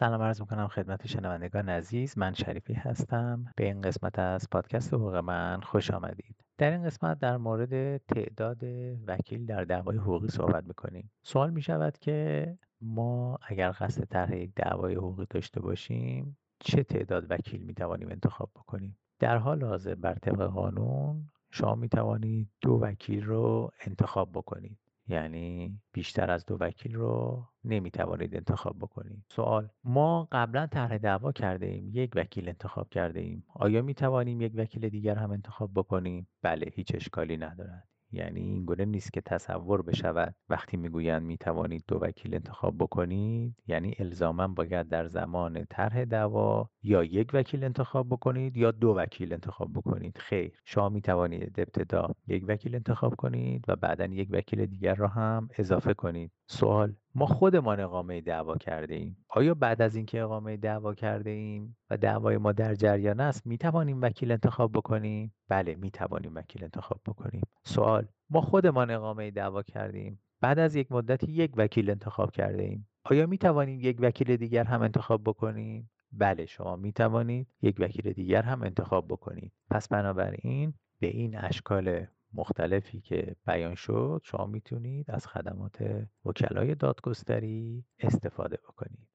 سلام عرض می‌کنم خدمت شنوندگان عزیز. من شریفی هستم. به این قسمت از پادکست حقوق من خوش آمدید. در این قسمت در مورد تعداد وکیل در دعوای حقوقی صحبت می‌کنیم. سوال می‌شود که ما اگر قصد طرح یک دعوای حقوقی داشته باشیم چه تعداد وکیل می‌توانیم انتخاب بکنیم؟ در حال حاضر بر طبق قانون شما می‌توانید دو وکیل رو انتخاب بکنید. یعنی بیشتر از دو وکیل رو نمی‌توانید انتخاب بکنید. سوال ما قبلا طرح دعوا کرده ایم یک وکیل انتخاب کرده ایم. آیا می توانیم یک وکیل دیگر هم انتخاب بکنیم؟ بله هیچ اشکالی ندارد. یعنی این گونه نیست که تصور بشود. وقتی می‌گویند می توانید دو وکیل انتخاب بکنید یعنی الزاما باید در زمان طرح دعوا یا یک وکیل انتخاب بکنید یا دو وکیل انتخاب بکنید. خیر شما می توانید ابتدا یک وکیل انتخاب کنید و بعدا یک وکیل دیگر را هم اضافه کنید. سوال ما خودمان اقامه دعوا کرده ایم. آیا بعد از اینکه اقامه دعوا کرده ایم و دعوای ما در جریان است می توانیم وکیل انتخاب بکنیم؟ بله می توانیم وکیل انتخاب بکنیم. سوال ما خودمان اقامه دعوا کردیم بعد از یک مدتی یک وکیل انتخاب کرده ایم. آیا می توانیم یک وکیل دیگر هم انتخاب بکنیم؟ بله شما می توانید یک وکیل دیگر هم انتخاب بکنید. پس بنابراین به این اشکال مختلفی که بیان شد شما می‌تونید از خدمات وکلای دادگستری استفاده بکنید.